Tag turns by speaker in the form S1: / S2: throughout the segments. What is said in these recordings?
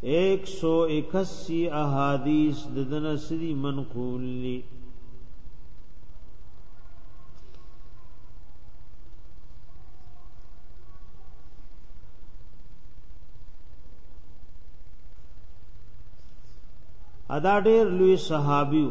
S1: ایک سو اکسی احادیث ددن سری منقول لی ادا ډیر لوی صحابیو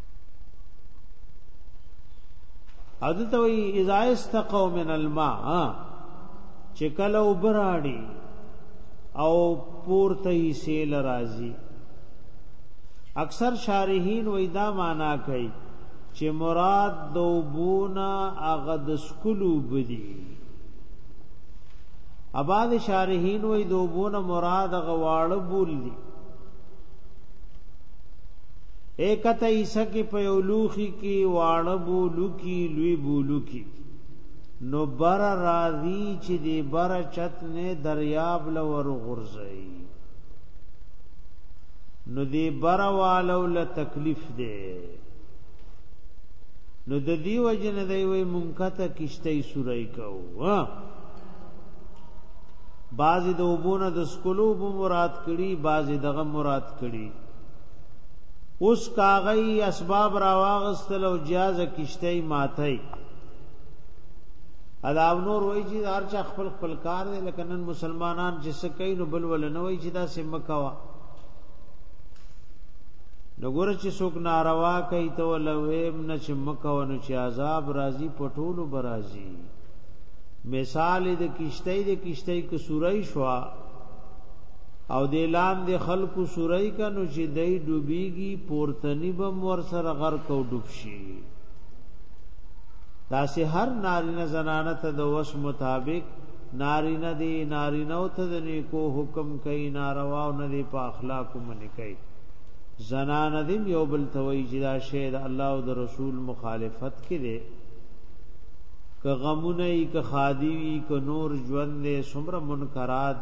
S1: حضرت وی اذا استقوا من الماء چې کله وبراړي او پورته یې سیل راځي اکثر شارحین وی دا معنا کوي چې مراد دوبونا هغه د سکلو بدی اباد شارحین وی دوبونا مراد غواړ بول دي اکته ایسه کې په یو لوخي کې واړه بولو کې لوی بولو کې نو بر راضی چې دی بر چت نه دریاب لور غرزي نو دی بر والو له تکلیف دی نو د دی وجه نه دی وی منکته کشته سورای کو ها بعضی د وبونه د سکلو بو مراد کړي بعضی دغه مراد کړي اوس کاغی اسباب راواغستل او جیاز کشته ماته ادا نور وای چې هر چا خپل خپل کار دی لکه نن مسلمانان چې سکین نو بل ول نه وای چې دا سم کوا نو ګور چې څوک ناروا کوي ته ولویم نه چې مکو نو چې عذاب راځي پټولو برازي مثال د کشته د کشته کې سورای شوا او د لاندې خلکو سورای کنو چې دای ډوبېږي پورتنی بم ور سره غرق او ډوب شي تاسو هر نارینه زنانه ته د وس مطابق نارینه دی نارینه او ته د نیکو حکم کوي ناروا او نه دی په اخلاق منې کوي زنانه دی یو بل توي چې دا شی د الله او د رسول مخالفت کې دی که غمونه ای که خادی وی که نور ژوند دې سمره منکرات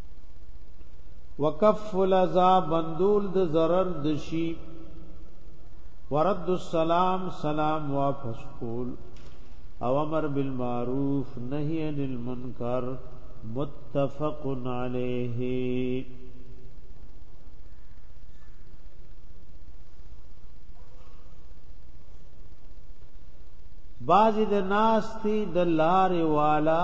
S1: وکف لزا بندول د ضرر دشي ورد السلام سلام واپس کول او امر بالمعروف نهي عن المنکر متفق عليه بعضی د ناستی د لارې والا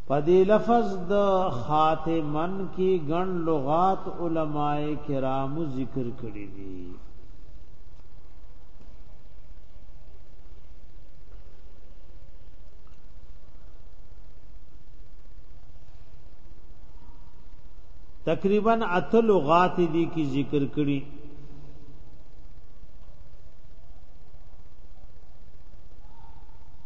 S1: په دې لفظ د خاتمن کې ګڼ لغات علماء کرام ذکر کړی دي تقریبا ات لغات دي کی ذکر کړي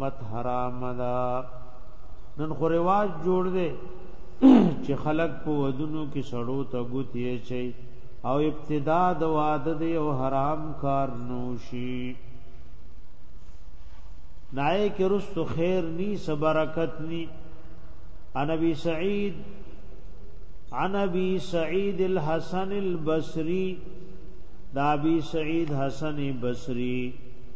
S1: مت حرام دا نن خو رواج جوړ دی چې خلک په ودونو کې سړو ته ګوتی چي او ابتدا د واده دی او حرام کار نوشي نای کې رست خیر ني سبرکت ني ان ابي سعيد عن ابي سعيد الحسن البصري دا ابي سعيد حسن بصري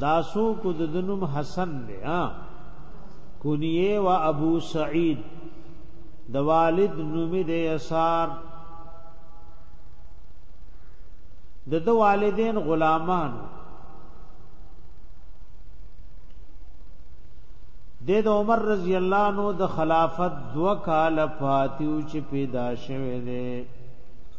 S1: دا سو کو د دنم حسن دی ها کنیه و ابو سعید د والد نوم دی یسار د د والدین غلامان د د عمر رضی الله نو د خلافت دو کال فاتیو چې پیدا شوه دی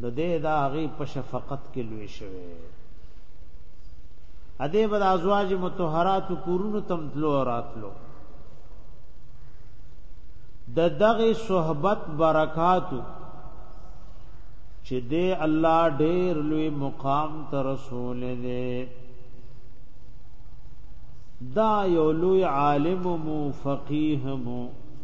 S1: نو دې دا غي په شفقت کې لوي شوی ا دې بر ازواج متطهرات کورونو تم تلو راتلو د دغه صحبت برکاتو چې دې الله ډېر لوی مقام ته رسول دې دا یو لوی عالم مو فقیه مو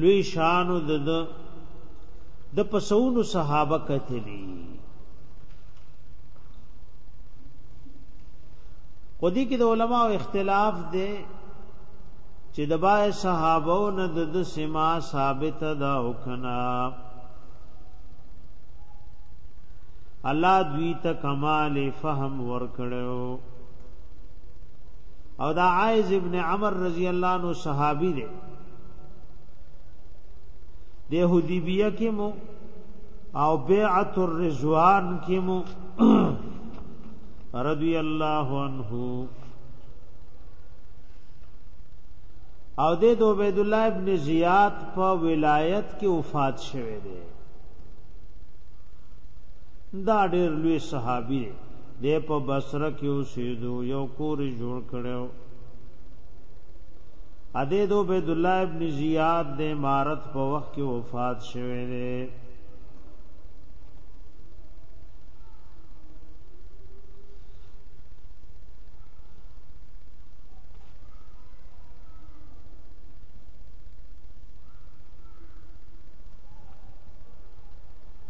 S1: لوی شان د د پسونو صحابه کتلی خو دې کې د علماو اختلاف دی چې د بای صحابو نه د سما ثابت ده او کنا الله دوی ته کمال فهم ورکړو او دا عائز ابن عمر رضی الله عنه صحابي دی د حدیبیه کې مو او بیعت الرضوان کې مو رضی الله عنه او د عبید الله ابن زیاد په ولایت کې وفات شوه دی دا ډیر لوی صحابي دی دی په بصره کې اوسېدو یو کور جوړ کړو ا دې دو عبد الله ابن زیاد د امارت په وخت کې وفات شوه دی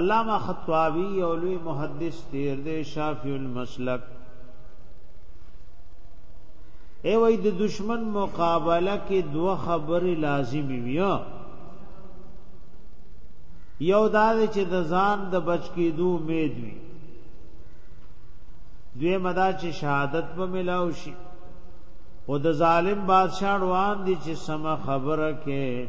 S1: علامه خطابی یو لوی محدث تیر دی شافعی المسلک ای وای د دشمن مقابله کې دوه خبرې لازمی وي یو دا چې د ځان د بچ کېدو امید وي دوی مدا چې شهادت په ملاو شي او د ظالم بادشاہ روان دي چې سم خبره کې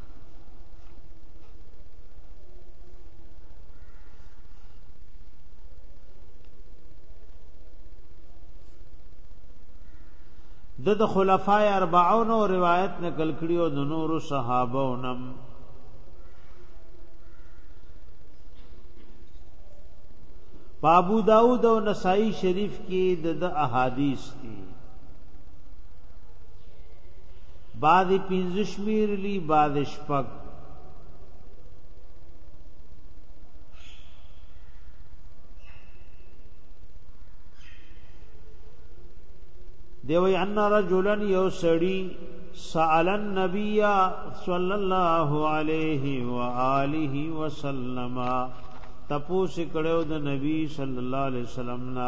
S1: د د خلفای اربعون او روایت نقل کړي او د نور صحابه اونم ابو داود او نسائی شریف کې د احادیث دي بعضی پنځه شمیر لی بعض شپږ دی وی ان رجلا یو سړی سال النبی صلی الله علیه و آله وسلم تپوس کړو د نبی صلی الله علیه وسلم نه